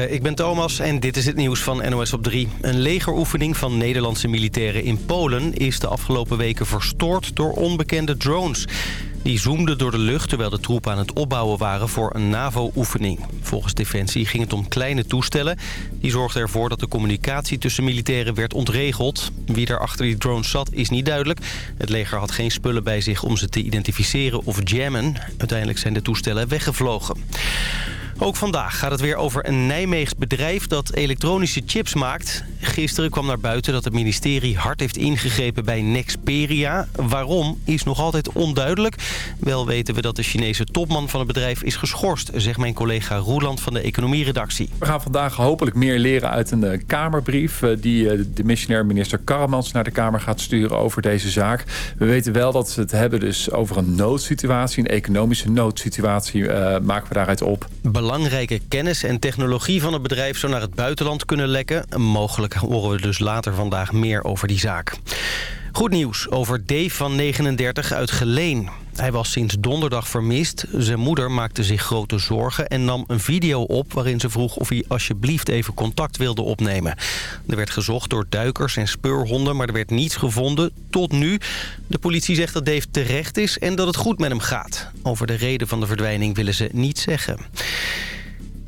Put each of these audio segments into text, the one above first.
Ik ben Thomas en dit is het nieuws van NOS op 3. Een legeroefening van Nederlandse militairen in Polen... is de afgelopen weken verstoord door onbekende drones. Die zoomden door de lucht terwijl de troepen aan het opbouwen waren voor een NAVO-oefening. Volgens Defensie ging het om kleine toestellen. Die zorgden ervoor dat de communicatie tussen militairen werd ontregeld. Wie er achter die drones zat is niet duidelijk. Het leger had geen spullen bij zich om ze te identificeren of jammen. Uiteindelijk zijn de toestellen weggevlogen. Ook vandaag gaat het weer over een Nijmeegs bedrijf dat elektronische chips maakt. Gisteren kwam naar buiten dat het ministerie hard heeft ingegrepen bij Nexperia. Waarom is nog altijd onduidelijk. Wel weten we dat de Chinese topman van het bedrijf is geschorst... zegt mijn collega Roeland van de economieredactie. We gaan vandaag hopelijk meer leren uit een eh, Kamerbrief... Eh, die eh, de missionair minister Karremans naar de Kamer gaat sturen over deze zaak. We weten wel dat ze het hebben dus over een noodsituatie... een economische noodsituatie maken we daaruit op. Belangrijke kennis en technologie van het bedrijf zou naar het buitenland kunnen lekken. Mogelijk horen we dus later vandaag meer over die zaak. Goed nieuws over Dave van 39 uit Geleen. Hij was sinds donderdag vermist. Zijn moeder maakte zich grote zorgen en nam een video op... waarin ze vroeg of hij alsjeblieft even contact wilde opnemen. Er werd gezocht door duikers en speurhonden, maar er werd niets gevonden. Tot nu. De politie zegt dat Dave terecht is en dat het goed met hem gaat. Over de reden van de verdwijning willen ze niets zeggen.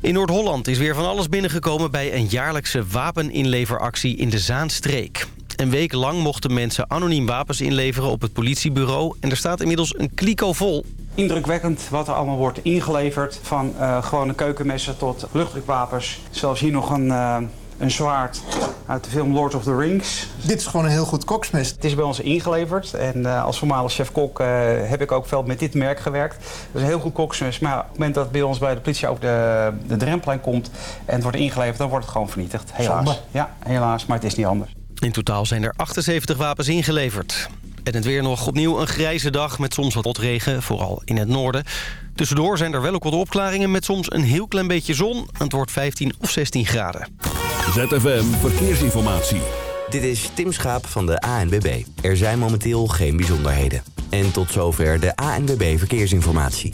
In Noord-Holland is weer van alles binnengekomen bij een jaarlijkse wapeninleveractie in de Zaanstreek. Een week lang mochten mensen anoniem wapens inleveren op het politiebureau. En er staat inmiddels een kliko vol. Indrukwekkend wat er allemaal wordt ingeleverd. Van uh, gewone keukenmessen tot luchtdrukwapens. Zelfs hier nog een... Uh, een zwaard uit de film Lord of the Rings. Dit is gewoon een heel goed koksmes. Het is bij ons ingeleverd. En uh, als voormalig chef-kok uh, heb ik ook veel met dit merk gewerkt. Dat is een heel goed koksmes. Maar op het moment dat het bij ons bij de politie over de, de drempelijn komt... en het wordt ingeleverd, dan wordt het gewoon vernietigd. Helaas. Zonde. Ja, helaas. Maar het is niet anders. In totaal zijn er 78 wapens ingeleverd. En het weer nog opnieuw een grijze dag met soms wat regen, vooral in het noorden. Tussendoor zijn er wel ook wat opklaringen met soms een heel klein beetje zon. Het wordt 15 of 16 graden. ZFM Verkeersinformatie. Dit is Tim Schaap van de ANWB. Er zijn momenteel geen bijzonderheden. En tot zover de ANWB Verkeersinformatie.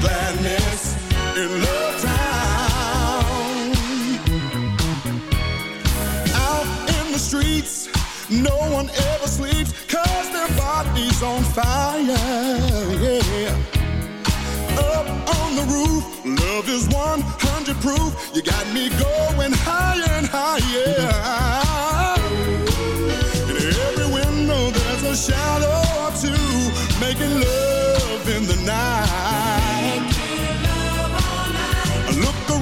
Gladness in Love Town. Out in the streets, no one ever sleeps, cause their body's on fire, yeah. Up on the roof, love is 100 proof. You got me going higher and higher. In every window, there's a shadow or two, making love in the night.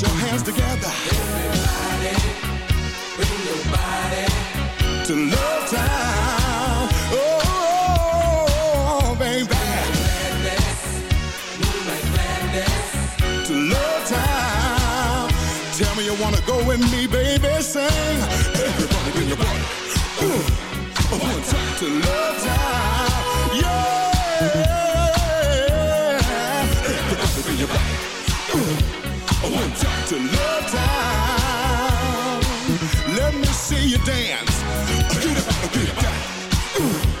Your hands together. Everybody, bring your body to Love Town. Oh, oh, oh, baby. To Love Town. Tell me you wanna go with me, baby. Sing. Everybody bring your body. Ooh. One time to Love Town. To Town. Let me see you dance. Get up, get up, time. Oh.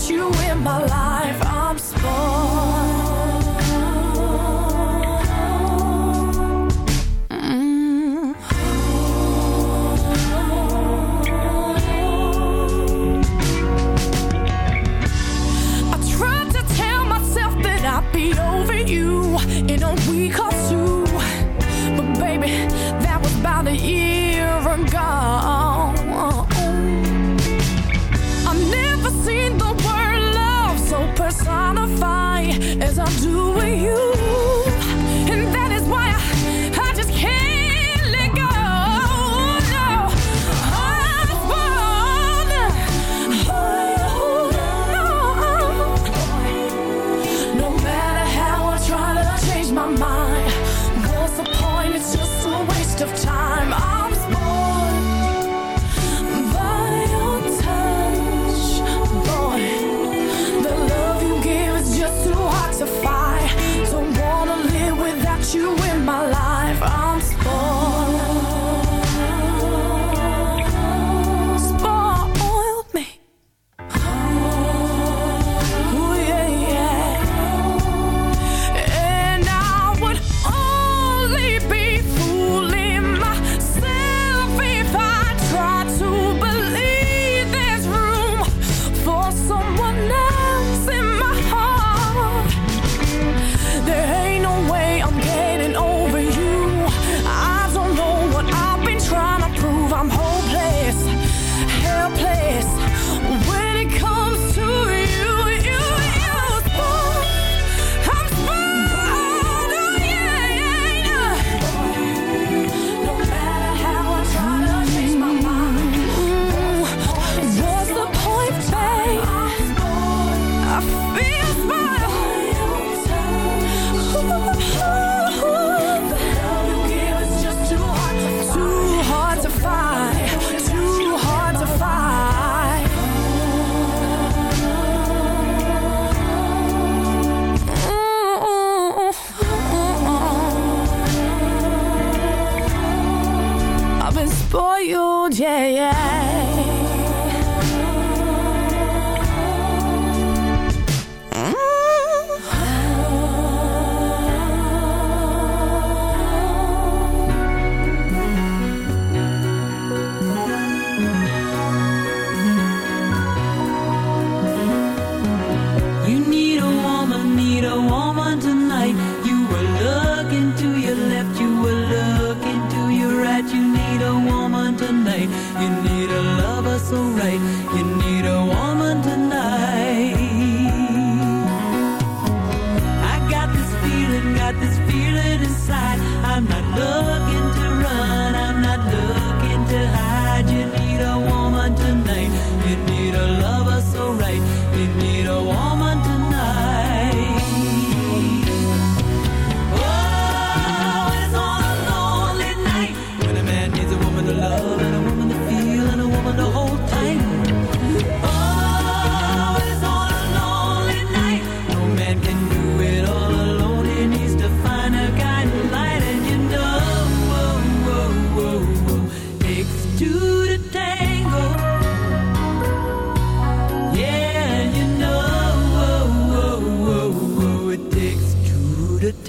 you in my life.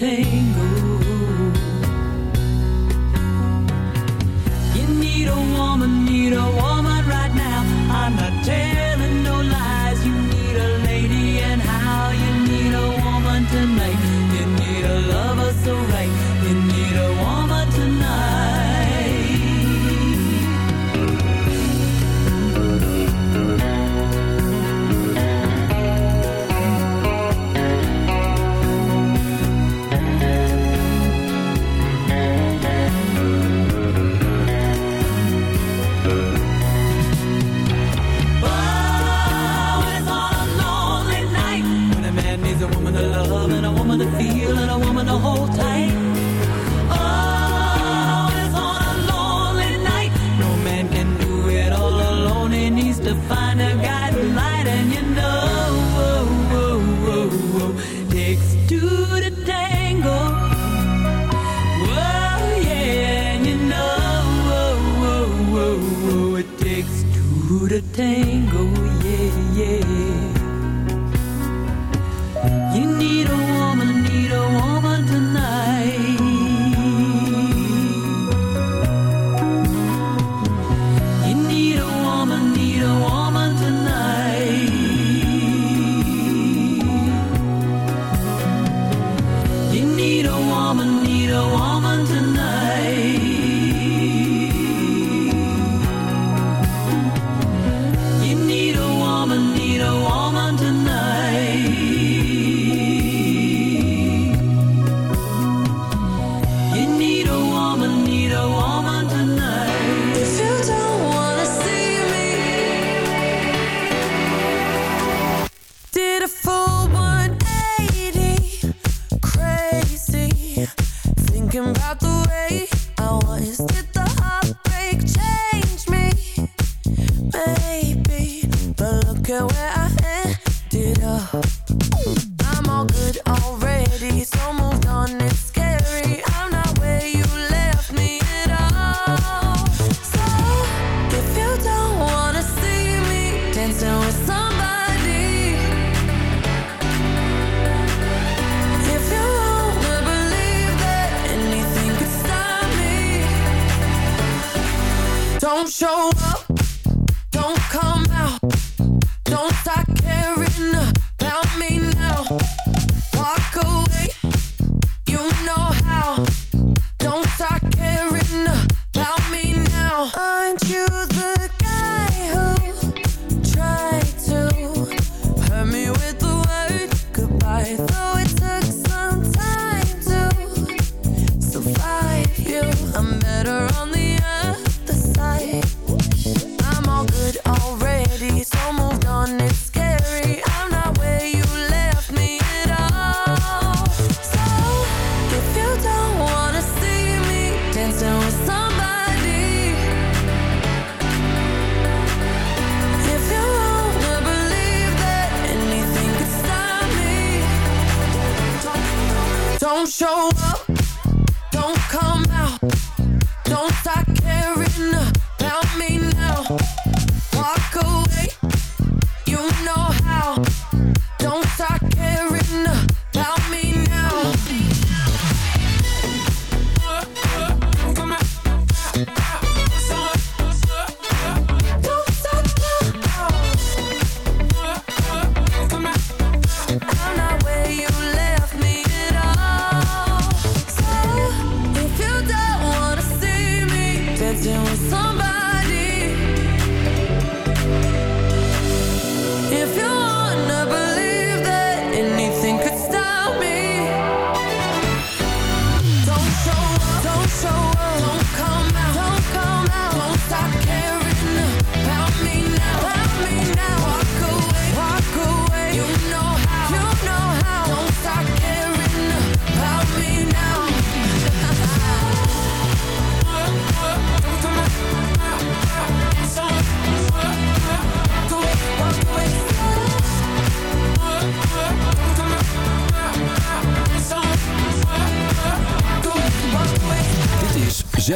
pain to hold tight. Always on a lonely night. No man can do it all alone. He needs to find a guiding light. And you know, takes two to tango. Oh, yeah. And you know, it takes two to tango.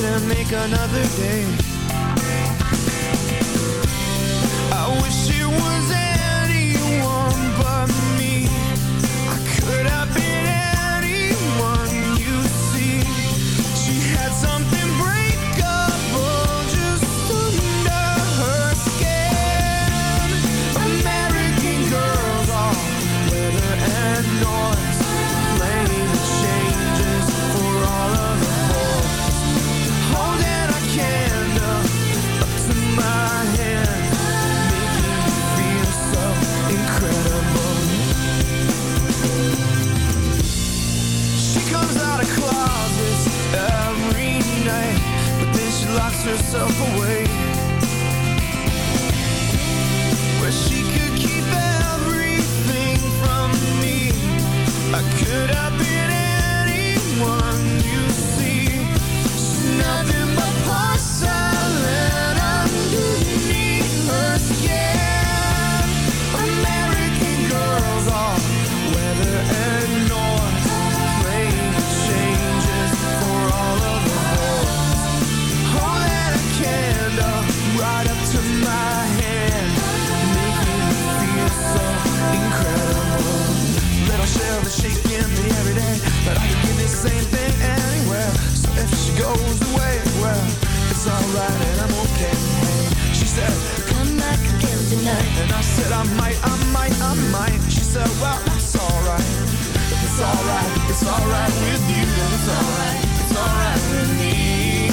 could make another day? I wish it was anyone but Yourself away. And I said I might, I might, I might. She said, well, it's alright. It's alright, it's alright with you. And it's alright, it's alright with me.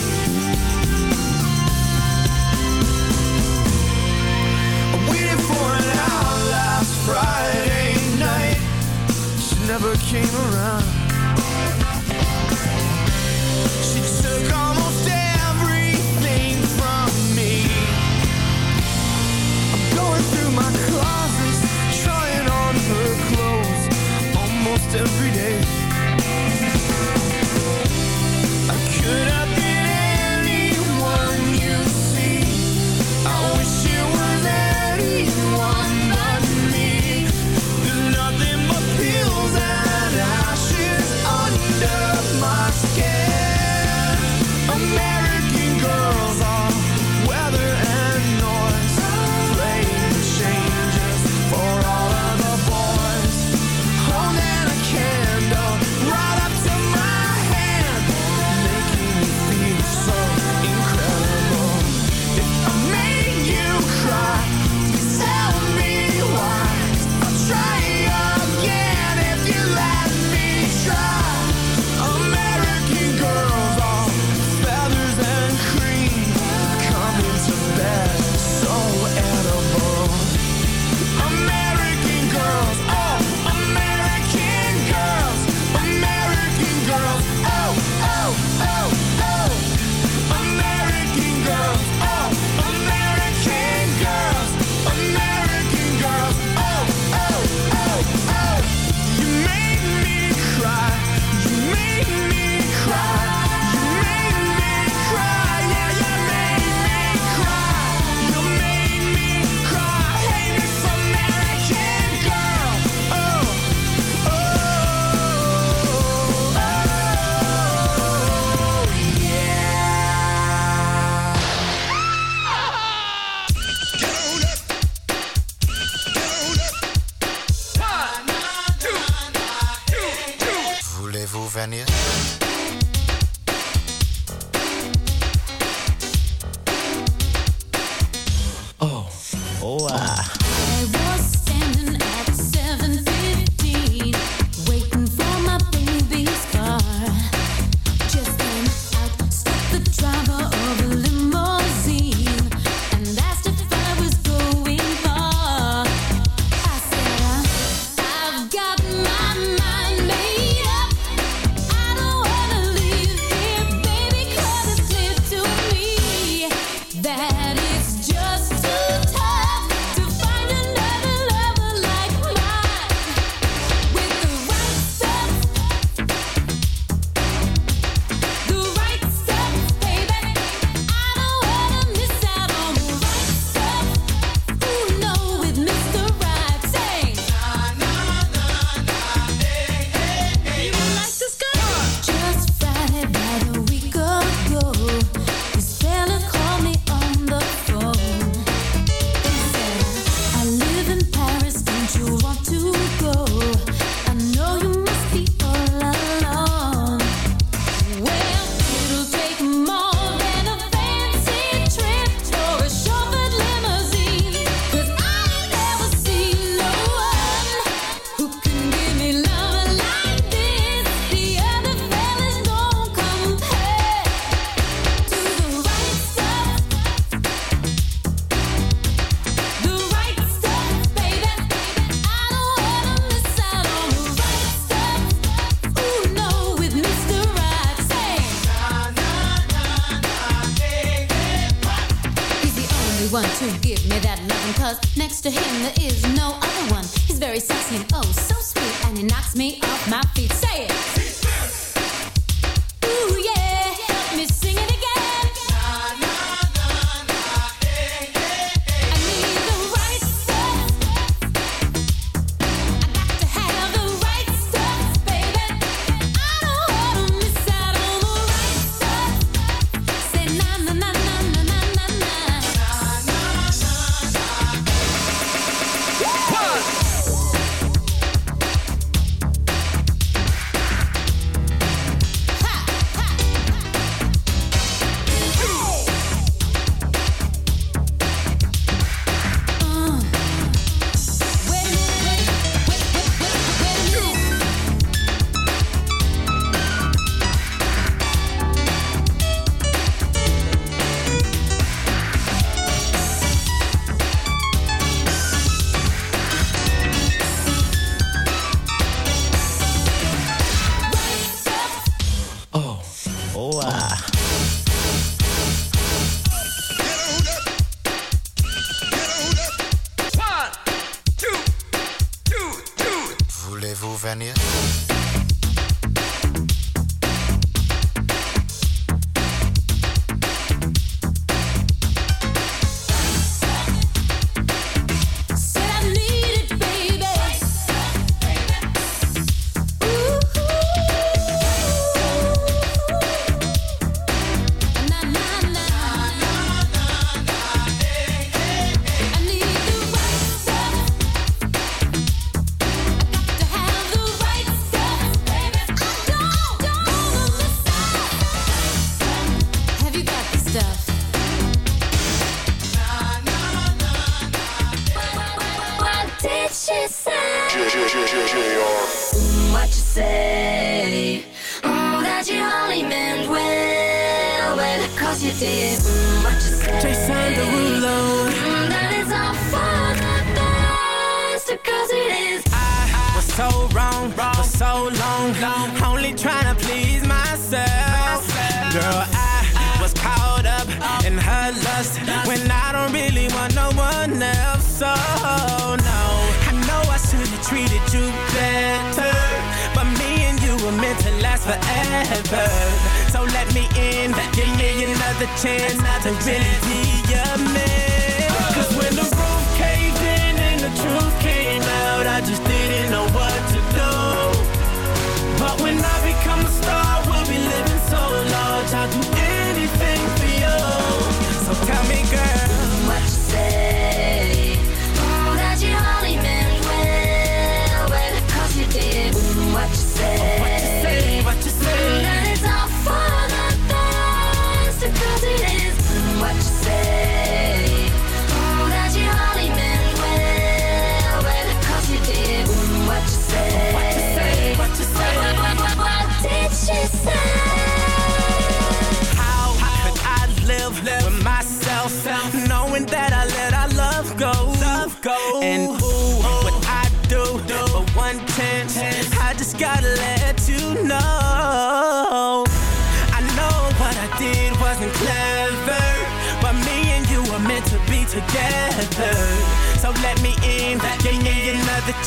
I waited for an hour last Friday night. She never came around.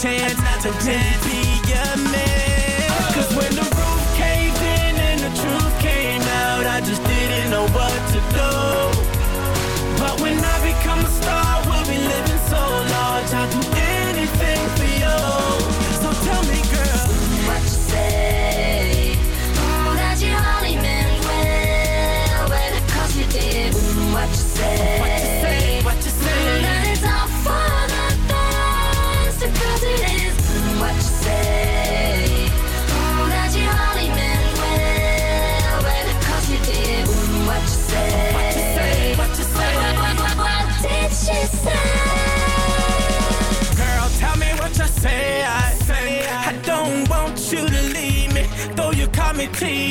chance to dance.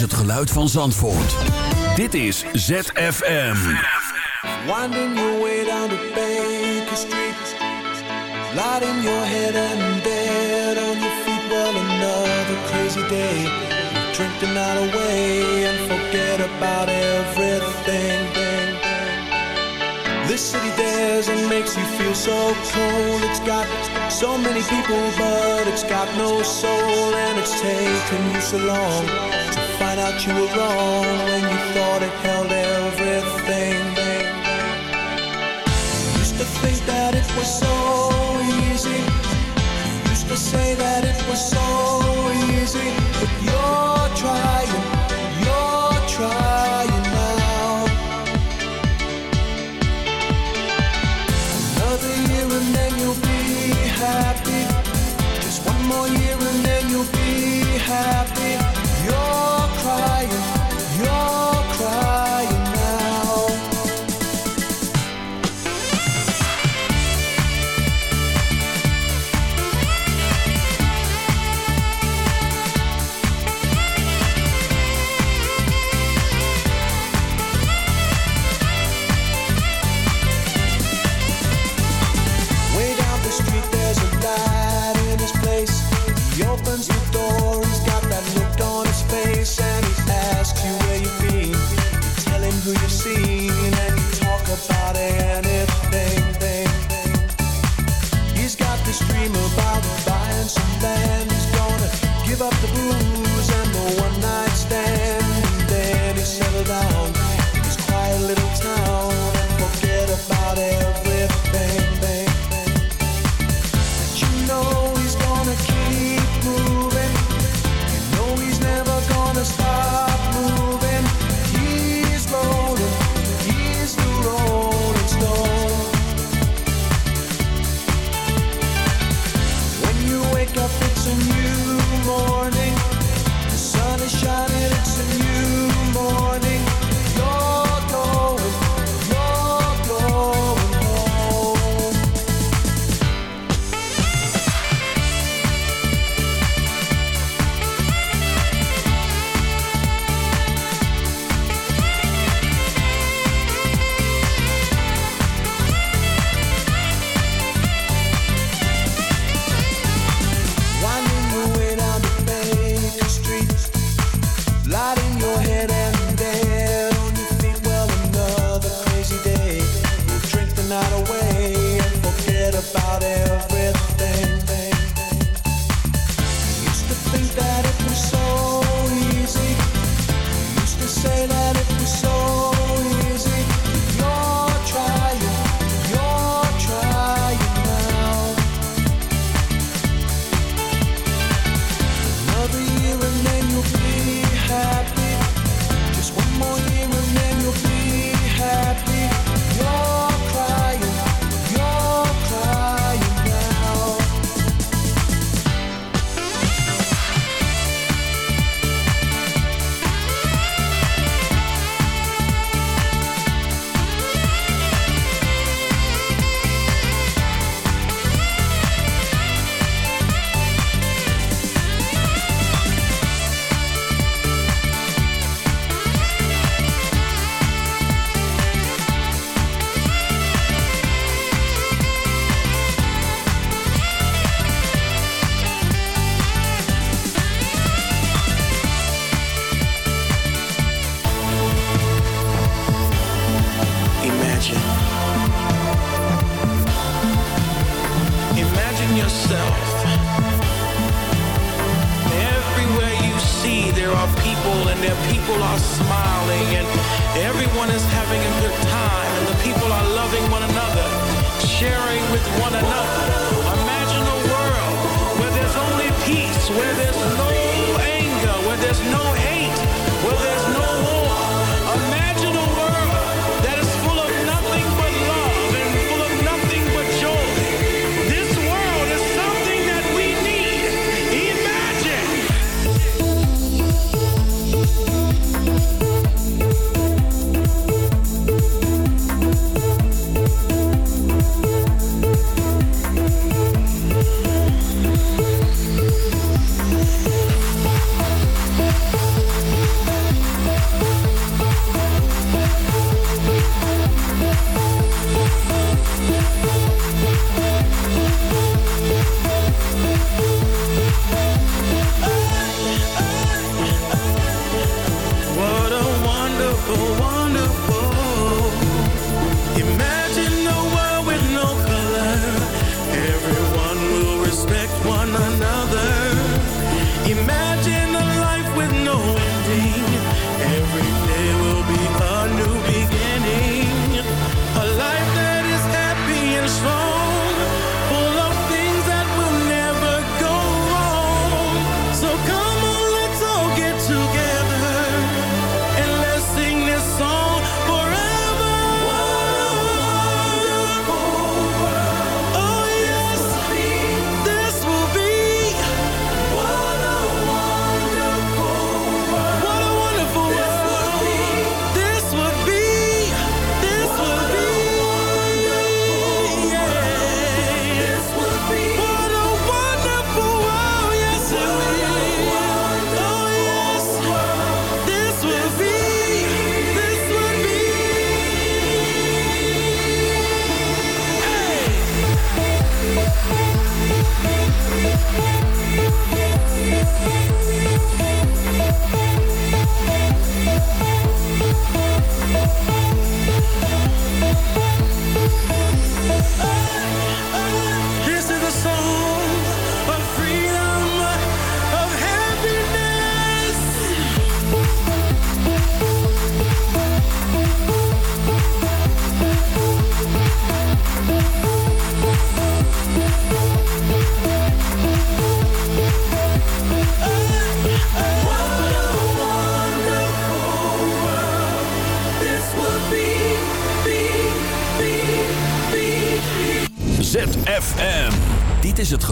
is het geluid van Zandvoort. Dit is ZFM. Winding your way down the Baker Street. Lighting your head and there on your feet. Well, another crazy day. Drink the night away and forget about everything. This city dares and makes you feel so cold. It's got so many people, but it's got no soul, and it's taken you so long find out you were wrong when you thought it held everything. Used to think that it was so easy. Used to say that it was so easy, but you're trying. about it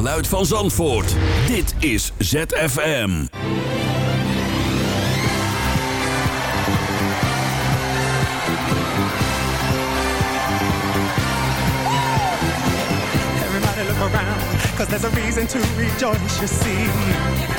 geluid van Zandvoort. Dit is ZFM. Everybody look around, cause there's a reason to rejoice, you see.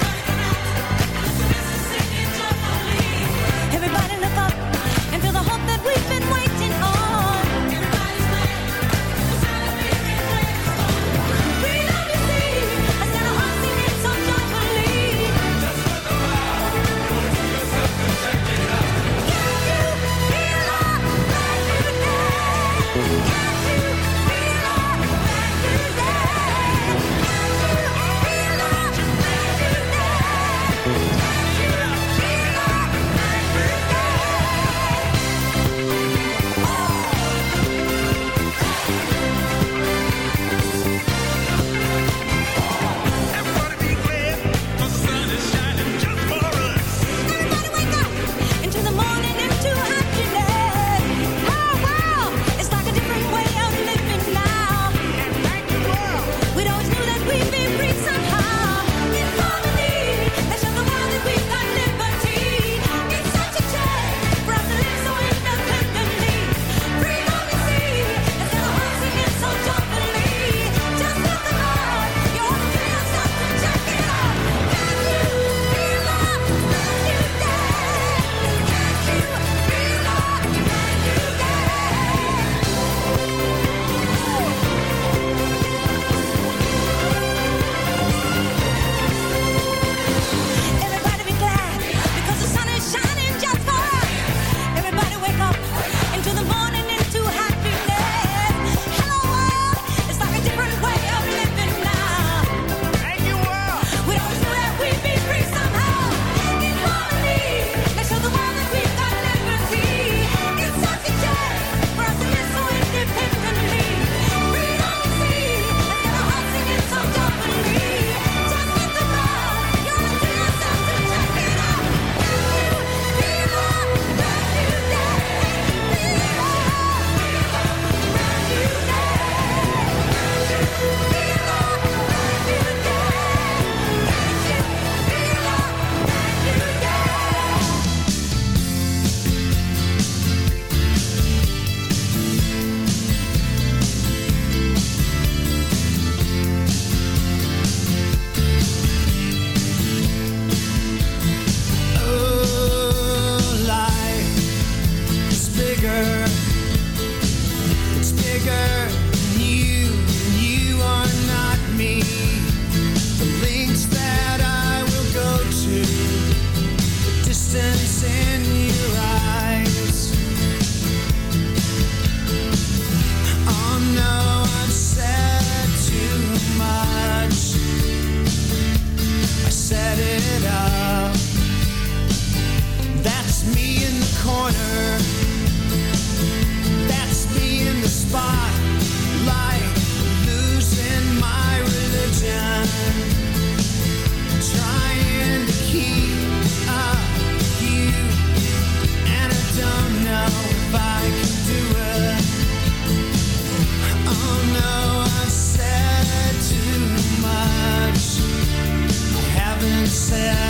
say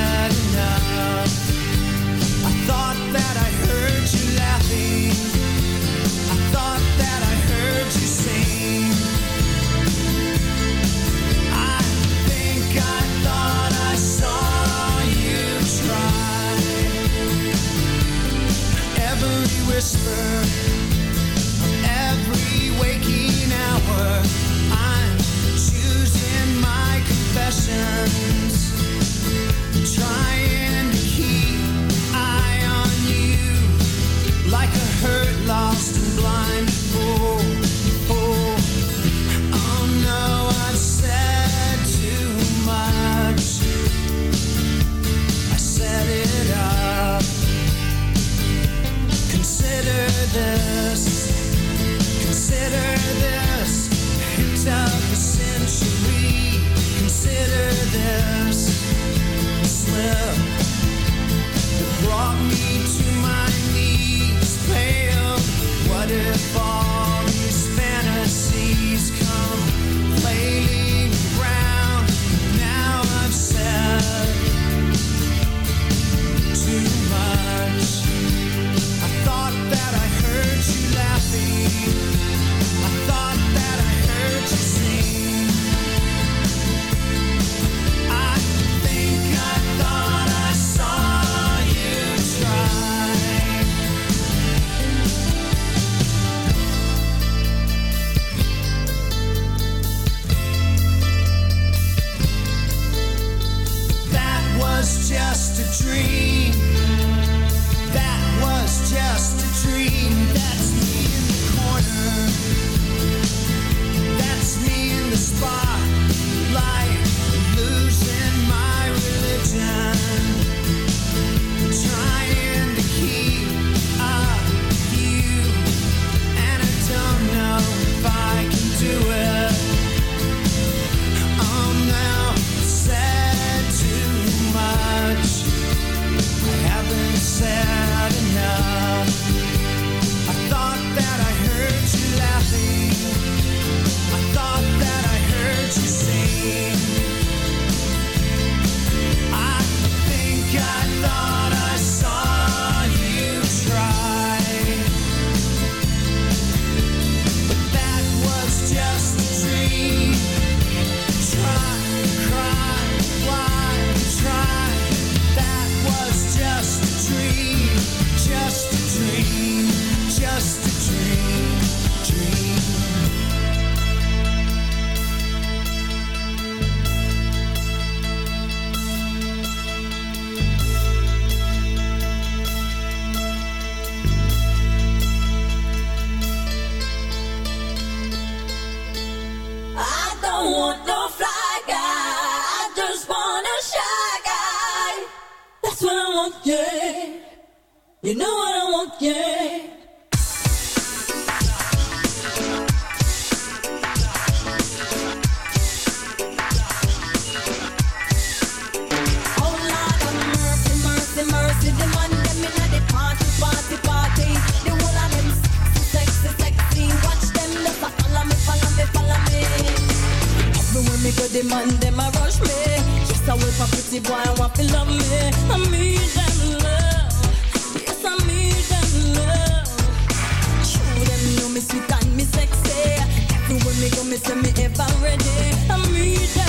See, boy, I want to love me. I need them love. Yes, I need them love. Show them know me sweet and me sexy. Everywhere me go, me say me ever ready. I need them.